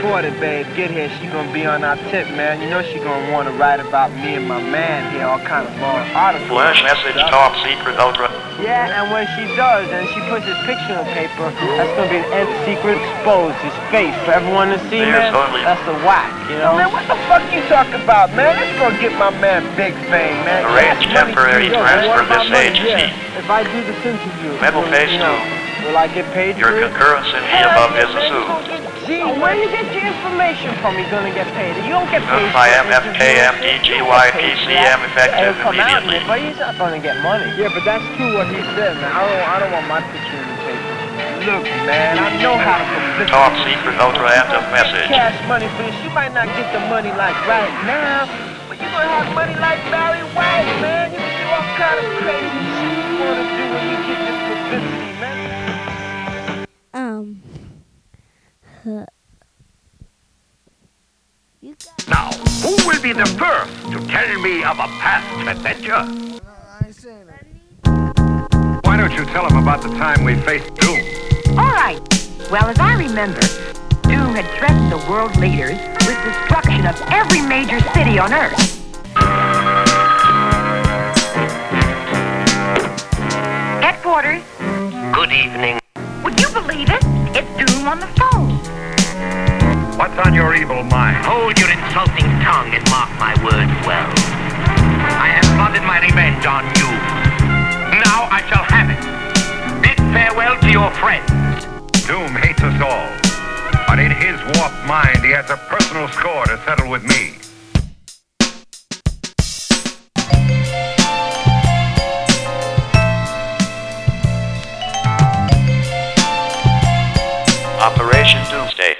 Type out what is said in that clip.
reporter, babe, get here. She gonna be on our tip, man. You know she gonna wanna write about me and my man here, all kind of long articles. Flash message, top secret, ultra. Yeah, and when she does, and she puts his picture on paper, that's gonna be an end secret exposed, his face for everyone to see, There's man. only- That's the whack, you know? Man, what the fuck you talking about, man? Let's go get my man Big Fame, man. Arrange Cash money temporary transfer What about this agency. Yeah. If I do this interview, Metal will, face you know, Will I get paid Your for it? concurrence in the above is assumed. Gee, where you get your information from? You're gonna get paid. You don't get paid. Notify for M, interviews. FKM, You don't DGY, get paid for PCM effective It'll come out in immediately. it, But he's not gonna get money. Yeah, but that's true what he said, man. I don't, I don't want my picture in the paper. Look, man, I know how to publicity. Top secret, ultra, end of message. Cash money for this. You might not get the money like right now, but you're gonna have money like Barry White, Now, who will be the first to tell me of a past adventure? Why don't you tell him about the time we faced Doom? All right. Well, as I remember, Doom had threatened the world leaders with destruction of every major city on Earth. Headquarters, Good evening. would you believe it? It's Doom on the phone. What's on your evil mind? Hold your insulting tongue and mark my words well. I have plotted my revenge on you. Now I shall have it. Bid farewell to your friends. Doom hates us all. But in his warped mind, he has a personal score to settle with me. Operation Doomsday.